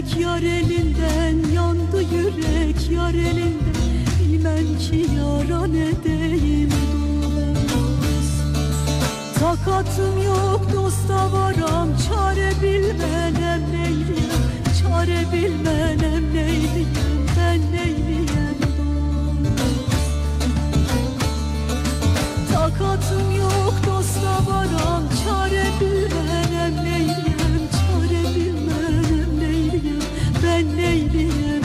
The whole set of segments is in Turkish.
yürek yar elinden yandı yürek yar elinden. Bilmem ki yara ne deyim Takatım yok dosta varam. Çare bilmenem neyliyem çare bilmenem neyliyem ben neyliyem dost? Takatım ben neyliyem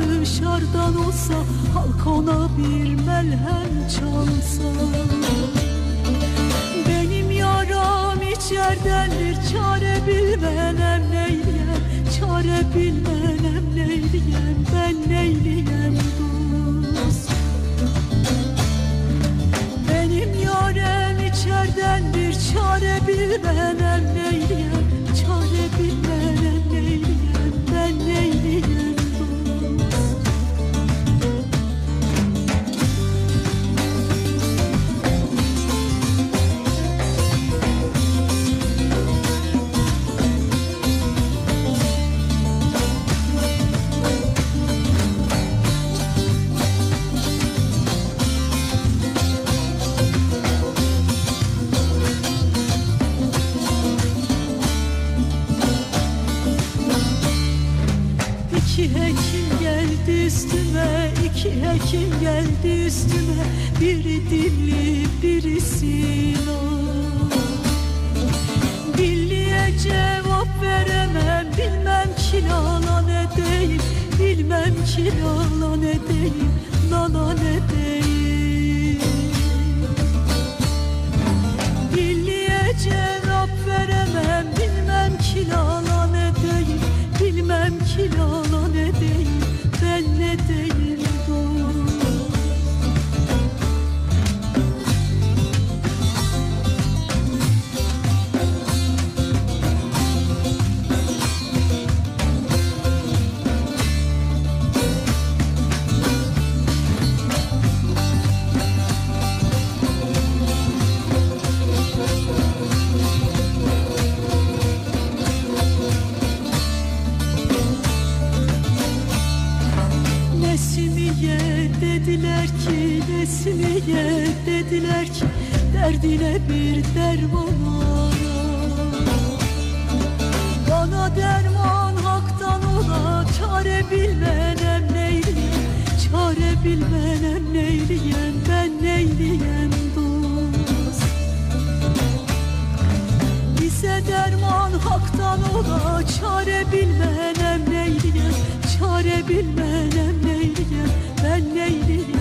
dışarıdan olsa Halk ona bir melhem çalsa. Benim yaram içerdendir Çare bilmenem neyleyem Çare bilmenem neyleyem Ben neyleyem dost. Benim yarem içerdendir çare bilmenem geldi üstüme, iki hekim geldi üstüme. Biri dilli, biri Sinan Dilliye cevap veremem, bilmem ki lala ne deyim Bilmem ki lala ne deyim, lala ne deyim Ben nesliye dediler ki nesliye dediler ki derdine bir derman ara. Bana derman haktan ola çare bilmenem neyliyem çare bilmenem neyliyem ben neyliyem dost. Bize derman haktan ola çare bilmenem neyliyem çare bilmenem diyeceğim ben neydim